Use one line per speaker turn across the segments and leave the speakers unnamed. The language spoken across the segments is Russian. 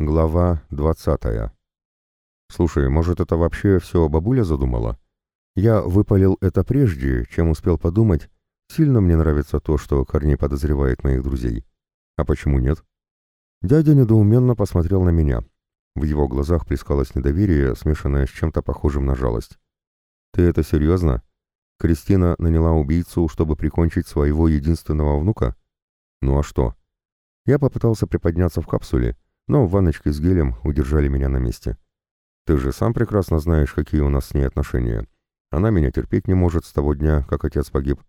Глава двадцатая. Слушай, может, это вообще все бабуля задумала? Я выпалил это прежде, чем успел подумать, сильно мне нравится то, что Корней подозревает моих друзей. А почему нет? Дядя недоуменно посмотрел на меня. В его глазах плескалось недоверие, смешанное с чем-то похожим на жалость. «Ты это серьезно? Кристина наняла убийцу, чтобы прикончить своего единственного внука? Ну а что?» Я попытался приподняться в капсуле, но ванночки с гелем удержали меня на месте. Ты же сам прекрасно знаешь, какие у нас с ней отношения. Она меня терпеть не может с того дня, как отец погиб.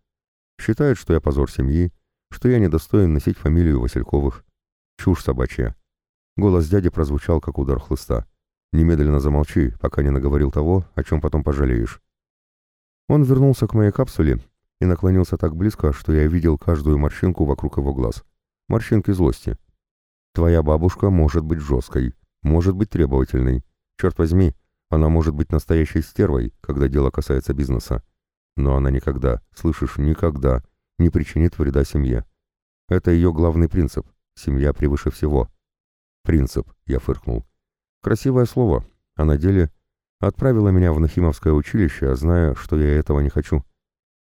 Считает, что я позор семьи, что я недостоин носить фамилию Васильковых. Чушь собачья. Голос дяди прозвучал, как удар хлыста. Немедленно замолчи, пока не наговорил того, о чем потом пожалеешь. Он вернулся к моей капсуле и наклонился так близко, что я видел каждую морщинку вокруг его глаз. Морщинки злости. Твоя бабушка может быть жесткой, может быть требовательной. Черт возьми, она может быть настоящей стервой, когда дело касается бизнеса. Но она никогда, слышишь, никогда не причинит вреда семье. Это ее главный принцип. Семья превыше всего. Принцип, я фыркнул. Красивое слово, а на деле отправила меня в Нахимовское училище, зная, что я этого не хочу.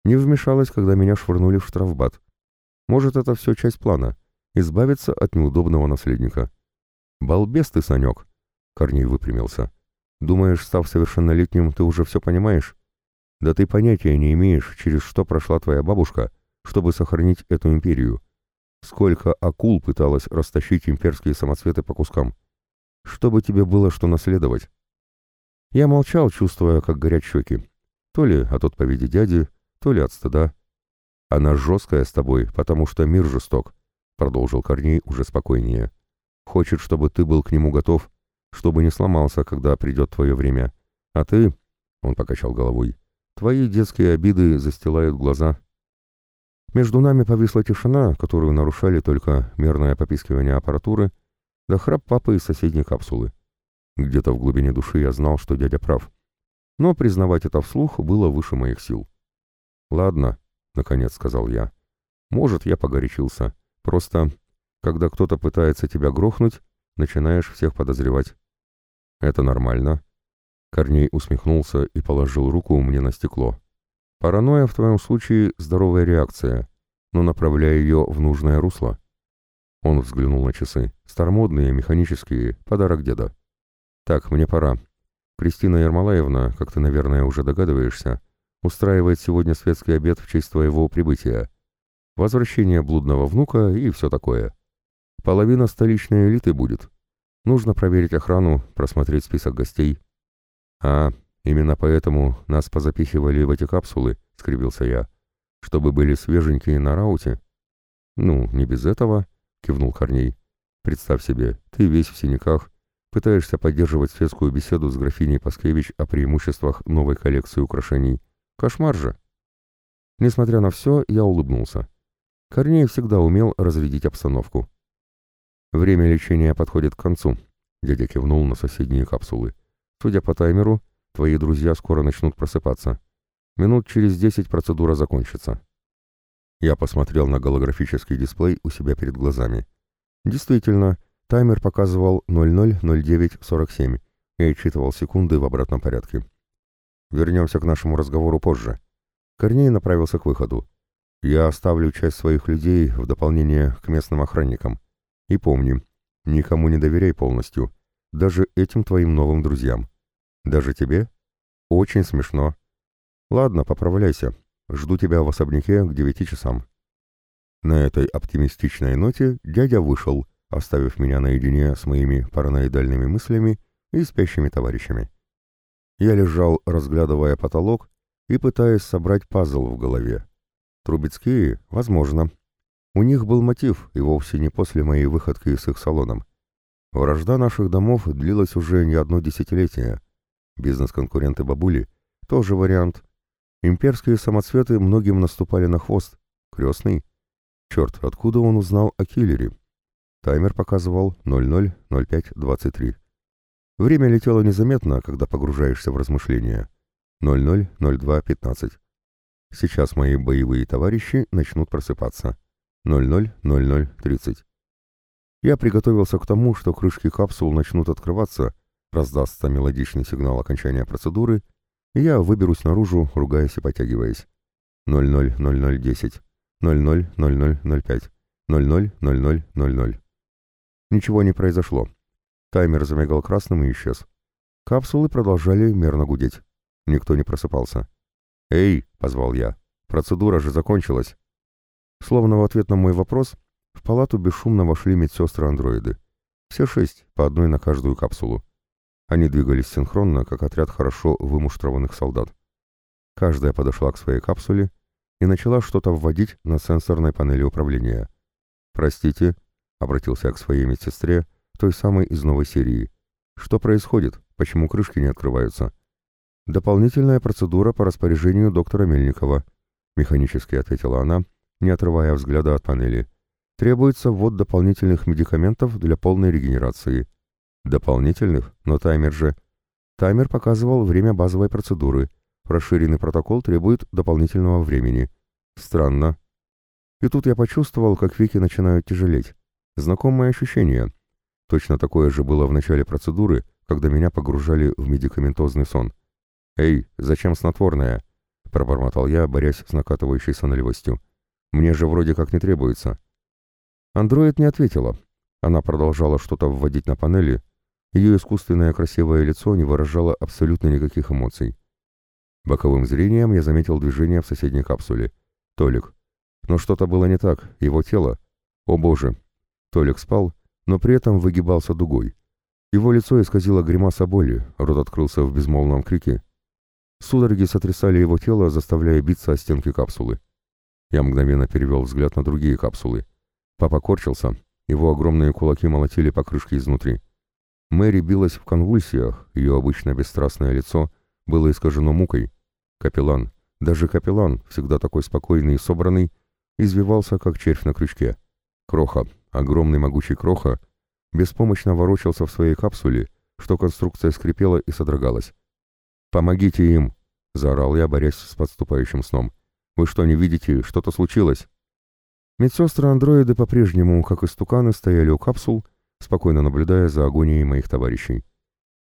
Не вмешалась, когда меня швырнули в штрафбат. Может, это все часть плана — избавиться от неудобного наследника. «Балбес ты, Санек!» — Корней выпрямился. «Думаешь, став совершеннолетним, ты уже все понимаешь? Да ты понятия не имеешь, через что прошла твоя бабушка, чтобы сохранить эту империю. Сколько акул пыталась растащить имперские самоцветы по кускам. Чтобы тебе было что наследовать». Я молчал, чувствуя, как горят щеки. То ли от отповеди дяди, то ли от стыда. Она жесткая с тобой, потому что мир жесток. — продолжил Корней уже спокойнее. «Хочет, чтобы ты был к нему готов, чтобы не сломался, когда придет твое время. А ты...» — он покачал головой. «Твои детские обиды застилают глаза». Между нами повисла тишина, которую нарушали только мерное попискивание аппаратуры да храп папы из соседней капсулы. Где-то в глубине души я знал, что дядя прав. Но признавать это вслух было выше моих сил. «Ладно», — наконец сказал я. «Может, я погорячился. Просто, когда кто-то пытается тебя грохнуть, начинаешь всех подозревать. Это нормально. Корней усмехнулся и положил руку мне на стекло. Паранойя в твоем случае здоровая реакция, но направляя ее в нужное русло. Он взглянул на часы. Старомодные, механические, подарок деда. Так, мне пора. Кристина Ермолаевна, как ты, наверное, уже догадываешься, устраивает сегодня светский обед в честь твоего прибытия возвращение блудного внука и все такое. Половина столичной элиты будет. Нужно проверить охрану, просмотреть список гостей. А, именно поэтому нас позапихивали в эти капсулы, скривился я, чтобы были свеженькие на рауте. Ну, не без этого, кивнул Корней. Представь себе, ты весь в синяках, пытаешься поддерживать светскую беседу с графиней Паскевич о преимуществах новой коллекции украшений. Кошмар же! Несмотря на все, я улыбнулся. Корней всегда умел разрядить обстановку. «Время лечения подходит к концу», — дядя кивнул на соседние капсулы. «Судя по таймеру, твои друзья скоро начнут просыпаться. Минут через десять процедура закончится». Я посмотрел на голографический дисплей у себя перед глазами. Действительно, таймер показывал 000947 и отчитывал секунды в обратном порядке. Вернемся к нашему разговору позже. Корней направился к выходу. Я оставлю часть своих людей в дополнение к местным охранникам. И помни, никому не доверяй полностью, даже этим твоим новым друзьям. Даже тебе? Очень смешно. Ладно, поправляйся. Жду тебя в особняке к девяти часам. На этой оптимистичной ноте дядя вышел, оставив меня наедине с моими параноидальными мыслями и спящими товарищами. Я лежал, разглядывая потолок и пытаясь собрать пазл в голове. Трубецкие? Возможно. У них был мотив, и вовсе не после моей выходки с их салоном. Вражда наших домов длилась уже не одно десятилетие. Бизнес-конкуренты бабули — тоже вариант. Имперские самоцветы многим наступали на хвост. Крестный? Черт, откуда он узнал о киллере? Таймер показывал 00.05.23. Время летело незаметно, когда погружаешься в размышления. 00.02.15. Сейчас мои боевые товарищи начнут просыпаться. 00.00.30. Я приготовился к тому, что крышки капсул начнут открываться, раздастся мелодичный сигнал окончания процедуры, и я выберусь наружу, ругаясь и потягиваясь. 000010, 000005, 000000. Ничего не произошло. Таймер замигал красным и исчез. Капсулы продолжали мерно гудеть. Никто не просыпался. «Эй!» — позвал я. «Процедура же закончилась!» Словно в ответ на мой вопрос, в палату бесшумно вошли медсестры-андроиды. Все шесть, по одной на каждую капсулу. Они двигались синхронно, как отряд хорошо вымуштрованных солдат. Каждая подошла к своей капсуле и начала что-то вводить на сенсорной панели управления. «Простите», — обратился я к своей медсестре, той самой из новой серии. «Что происходит? Почему крышки не открываются?» «Дополнительная процедура по распоряжению доктора Мельникова», — механически ответила она, не отрывая взгляда от панели. «Требуется ввод дополнительных медикаментов для полной регенерации». «Дополнительных? Но таймер же...» Таймер показывал время базовой процедуры. Расширенный протокол требует дополнительного времени. Странно. И тут я почувствовал, как веки начинают тяжелеть. Знакомое ощущение. Точно такое же было в начале процедуры, когда меня погружали в медикаментозный сон. «Эй, зачем снотворное?» — пробормотал я, борясь с накатывающей сонливостью. «Мне же вроде как не требуется». Андроид не ответила. Она продолжала что-то вводить на панели. Ее искусственное красивое лицо не выражало абсолютно никаких эмоций. Боковым зрением я заметил движение в соседней капсуле. Толик. Но что-то было не так, его тело. О боже. Толик спал, но при этом выгибался дугой. Его лицо исказило гримаса боли, рот открылся в безмолвном крике. Судороги сотрясали его тело, заставляя биться о стенки капсулы. Я мгновенно перевел взгляд на другие капсулы. Папа корчился, его огромные кулаки молотили по крышке изнутри. Мэри билась в конвульсиях, ее обычно бесстрастное лицо было искажено мукой. Капеллан, даже капеллан, всегда такой спокойный и собранный, извивался, как червь на крючке. Кроха, огромный могучий Кроха, беспомощно ворочался в своей капсуле, что конструкция скрипела и содрогалась. «Помогите им!» — заорал я, борясь с подступающим сном. «Вы что, не видите? Что-то случилось?» Медсестры-андроиды по-прежнему, как истуканы, стояли у капсул, спокойно наблюдая за агонией моих товарищей.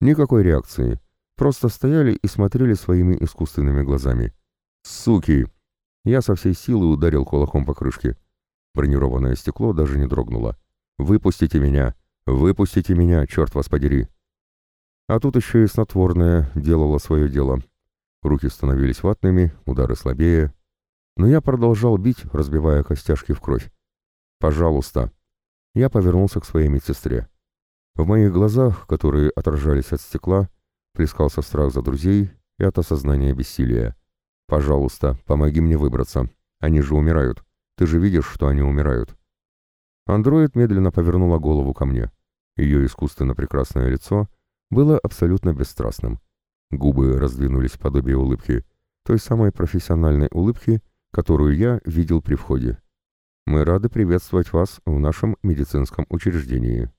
Никакой реакции. Просто стояли и смотрели своими искусственными глазами. «Суки!» Я со всей силы ударил кулаком по крышке. Бронированное стекло даже не дрогнуло. «Выпустите меня! Выпустите меня, черт вас подери!» А тут еще и снотворное делало свое дело. Руки становились ватными, удары слабее. Но я продолжал бить, разбивая костяшки в кровь. «Пожалуйста!» Я повернулся к своей медсестре. В моих глазах, которые отражались от стекла, плескался страх за друзей и от осознания бессилия. «Пожалуйста, помоги мне выбраться. Они же умирают. Ты же видишь, что они умирают». Андроид медленно повернула голову ко мне. Ее искусственно прекрасное лицо было абсолютно бесстрастным. Губы раздвинулись в подобие улыбки, той самой профессиональной улыбки, которую я видел при входе. Мы рады приветствовать вас в нашем медицинском учреждении.